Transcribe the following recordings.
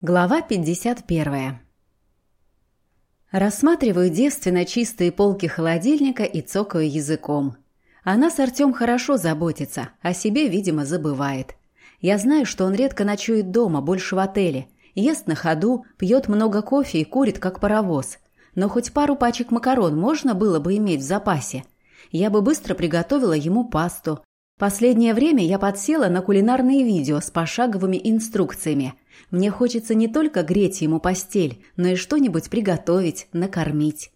Глава 51. Рассматриваю девственно чистые полки холодильника и цокаю языком. О нас Артем хорошо заботится, о себе, видимо, забывает. Я знаю, что он редко ночует дома, больше в отеле. Ест на ходу, пьет много кофе и курит, как паровоз. Но хоть пару пачек макарон можно было бы иметь в запасе. Я бы быстро приготовила ему пасту. Последнее время я подсела на кулинарные видео с пошаговыми инструкциями – мне хочется не только греть ему постель, но и что-нибудь приготовить, накормить.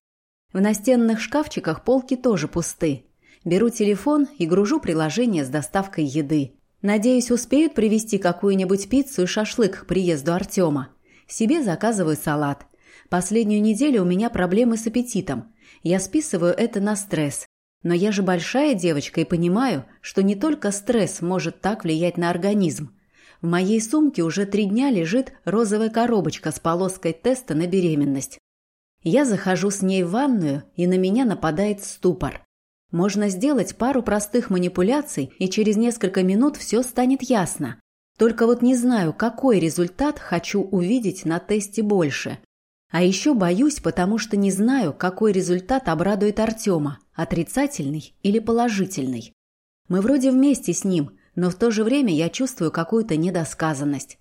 В настенных шкафчиках полки тоже пусты. Беру телефон и гружу приложение с доставкой еды. Надеюсь, успеют привезти какую-нибудь пиццу и шашлык к приезду Артема. Себе заказываю салат. Последнюю неделю у меня проблемы с аппетитом. Я списываю это на стресс. Но я же большая девочка и понимаю, что не только стресс может так влиять на организм. В моей сумке уже три дня лежит розовая коробочка с полоской теста на беременность. Я захожу с ней в ванную, и на меня нападает ступор. Можно сделать пару простых манипуляций, и через несколько минут все станет ясно. Только вот не знаю, какой результат хочу увидеть на тесте больше. А еще боюсь, потому что не знаю, какой результат обрадует Артема – отрицательный или положительный. Мы вроде вместе с ним, но в то же время я чувствую какую-то недосказанность.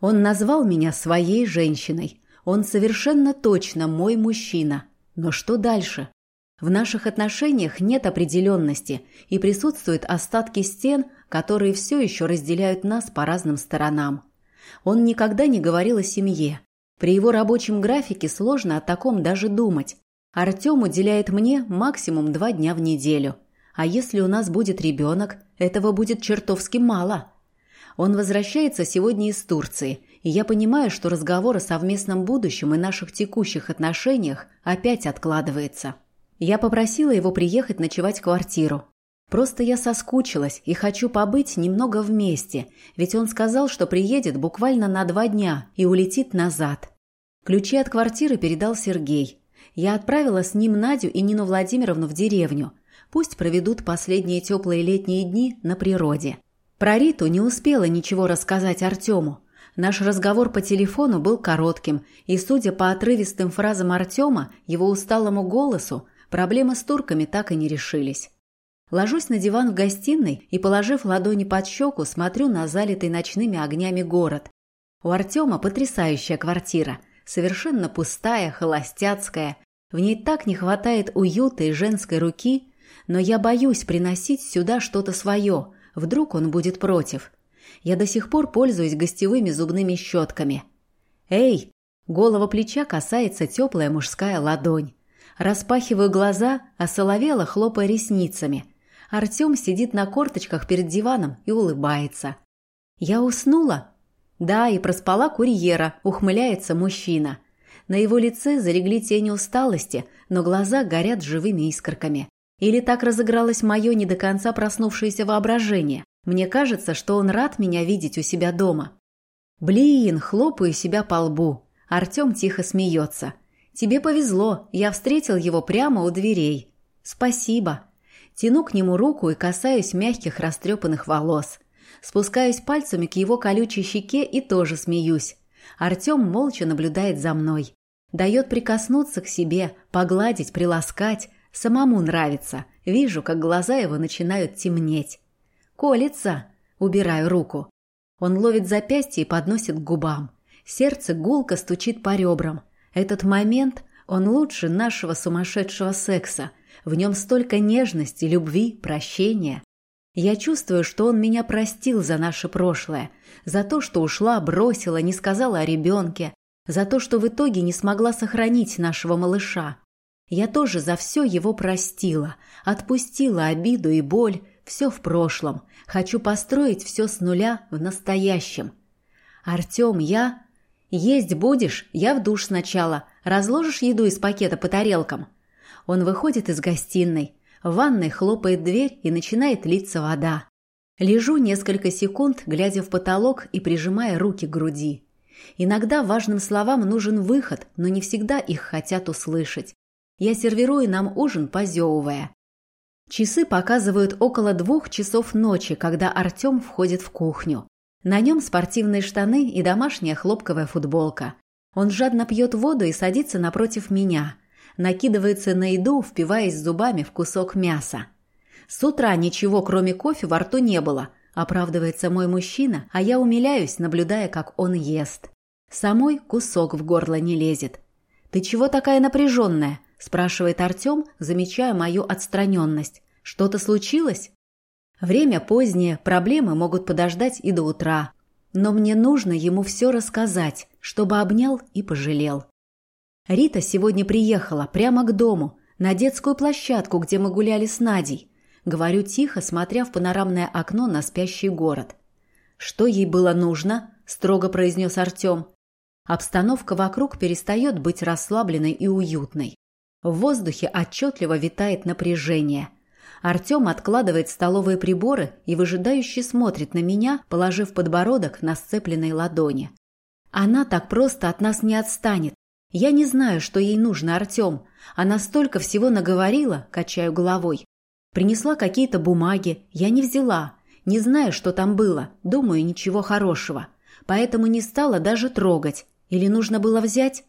Он назвал меня своей женщиной. Он совершенно точно мой мужчина. Но что дальше? В наших отношениях нет определенности и присутствуют остатки стен, которые все еще разделяют нас по разным сторонам. Он никогда не говорил о семье. При его рабочем графике сложно о таком даже думать. Артем уделяет мне максимум два дня в неделю – а если у нас будет ребенок, этого будет чертовски мало. Он возвращается сегодня из Турции, и я понимаю, что разговор о совместном будущем и наших текущих отношениях опять откладывается. Я попросила его приехать ночевать в квартиру. Просто я соскучилась и хочу побыть немного вместе, ведь он сказал, что приедет буквально на два дня и улетит назад. Ключи от квартиры передал Сергей. Я отправила с ним Надю и Нину Владимировну в деревню, Пусть проведут последние теплые летние дни на природе. Про Риту не успела ничего рассказать Артему. Наш разговор по телефону был коротким, и, судя по отрывистым фразам Артема, его усталому голосу, проблемы с турками так и не решились. Ложусь на диван в гостиной и, положив ладони под щеку, смотрю на залитый ночными огнями город. У Артема потрясающая квартира, совершенно пустая, холостяцкая. В ней так не хватает уюта и женской руки, но я боюсь приносить сюда что-то свое, вдруг он будет против. Я до сих пор пользуюсь гостевыми зубными щетками. «Эй!» Голого плеча касается теплая мужская ладонь. Распахиваю глаза, осоловело хлопая ресницами. Артем сидит на корточках перед диваном и улыбается. «Я уснула?» «Да, и проспала курьера», — ухмыляется мужчина. На его лице залегли тени усталости, но глаза горят живыми искорками. Или так разыгралось мое не до конца проснувшееся воображение? Мне кажется, что он рад меня видеть у себя дома. Блин, хлопаю себя по лбу. Артем тихо смеется. Тебе повезло, я встретил его прямо у дверей. Спасибо. Тяну к нему руку и касаюсь мягких растрепанных волос. Спускаюсь пальцами к его колючей щеке и тоже смеюсь. Артем молча наблюдает за мной. Дает прикоснуться к себе, погладить, приласкать, Самому нравится. Вижу, как глаза его начинают темнеть. «Колется!» Убираю руку. Он ловит запястье и подносит к губам. Сердце гулко стучит по ребрам. Этот момент, он лучше нашего сумасшедшего секса. В нем столько нежности, любви, прощения. Я чувствую, что он меня простил за наше прошлое, за то, что ушла, бросила, не сказала о ребенке, за то, что в итоге не смогла сохранить нашего малыша. Я тоже за все его простила, отпустила обиду и боль, все в прошлом. Хочу построить все с нуля в настоящем. Артем, я... Есть будешь? Я в душ сначала. Разложишь еду из пакета по тарелкам? Он выходит из гостиной. В ванной хлопает дверь и начинает литься вода. Лежу несколько секунд, глядя в потолок и прижимая руки к груди. Иногда важным словам нужен выход, но не всегда их хотят услышать. Я сервирую нам ужин, позевывая. Часы показывают около двух часов ночи, когда Артем входит в кухню. На нем спортивные штаны и домашняя хлопковая футболка. Он жадно пьет воду и садится напротив меня. Накидывается на еду, впиваясь зубами в кусок мяса. С утра ничего, кроме кофе, во рту не было. Оправдывается мой мужчина, а я умиляюсь, наблюдая, как он ест. Самой кусок в горло не лезет. «Ты чего такая напряженная?» – спрашивает Артем, замечая мою отстраненность. «Что-то случилось?» Время позднее, проблемы могут подождать и до утра. Но мне нужно ему все рассказать, чтобы обнял и пожалел. Рита сегодня приехала прямо к дому, на детскую площадку, где мы гуляли с Надей. Говорю тихо, смотря в панорамное окно на спящий город. «Что ей было нужно?» – строго произнес Артем. Обстановка вокруг перестает быть расслабленной и уютной. В воздухе отчетливо витает напряжение. Артем откладывает столовые приборы и выжидающе смотрит на меня, положив подбородок на сцепленной ладони. Она так просто от нас не отстанет. Я не знаю, что ей нужно, Артем. Она столько всего наговорила, качаю головой. Принесла какие-то бумаги, я не взяла. Не знаю, что там было, думаю, ничего хорошего. Поэтому не стала даже трогать. Или нужно было взять?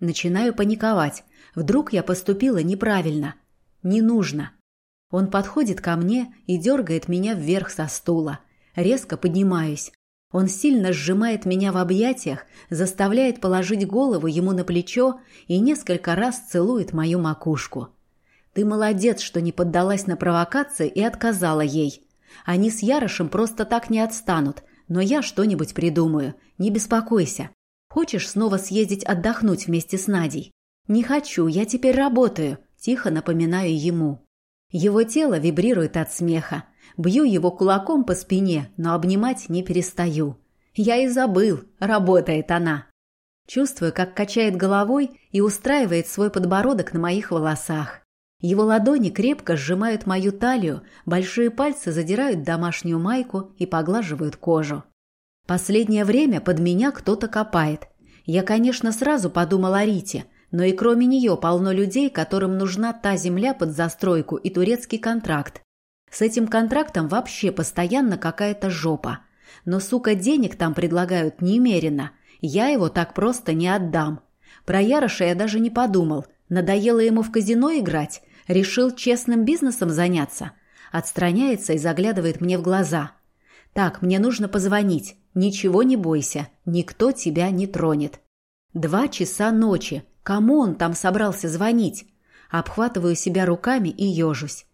Начинаю паниковать. Вдруг я поступила неправильно. Не нужно. Он подходит ко мне и дергает меня вверх со стула. Резко поднимаюсь. Он сильно сжимает меня в объятиях, заставляет положить голову ему на плечо и несколько раз целует мою макушку. «Ты молодец, что не поддалась на провокации и отказала ей. Они с Ярошем просто так не отстанут, но я что-нибудь придумаю. Не беспокойся. Хочешь снова съездить отдохнуть вместе с Надей? Не хочу, я теперь работаю, тихо напоминаю ему. Его тело вибрирует от смеха. Бью его кулаком по спине, но обнимать не перестаю. Я и забыл, работает она. Чувствую, как качает головой и устраивает свой подбородок на моих волосах. Его ладони крепко сжимают мою талию, большие пальцы задирают домашнюю майку и поглаживают кожу. Последнее время под меня кто-то копает. Я, конечно, сразу подумал о Рите, но и кроме нее полно людей, которым нужна та земля под застройку и турецкий контракт. С этим контрактом вообще постоянно какая-то жопа. Но, сука, денег там предлагают немерено. Я его так просто не отдам. Про Яроша я даже не подумал. Надоело ему в казино играть. Решил честным бизнесом заняться. Отстраняется и заглядывает мне в глаза. «Так, мне нужно позвонить. Ничего не бойся, никто тебя не тронет. Два часа ночи. Кому он там собрался звонить? Обхватываю себя руками и ежусь.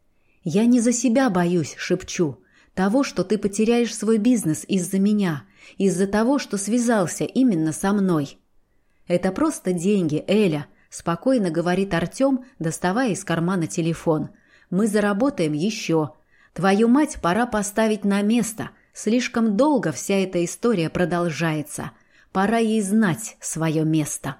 Я не за себя боюсь, шепчу. Того, что ты потеряешь свой бизнес из-за меня, из-за того, что связался именно со мной. Это просто деньги, Эля, спокойно говорит Артем, доставая из кармана телефон. Мы заработаем еще. Твою мать пора поставить на место – Слишком долго вся эта история продолжается. Пора ей знать свое место.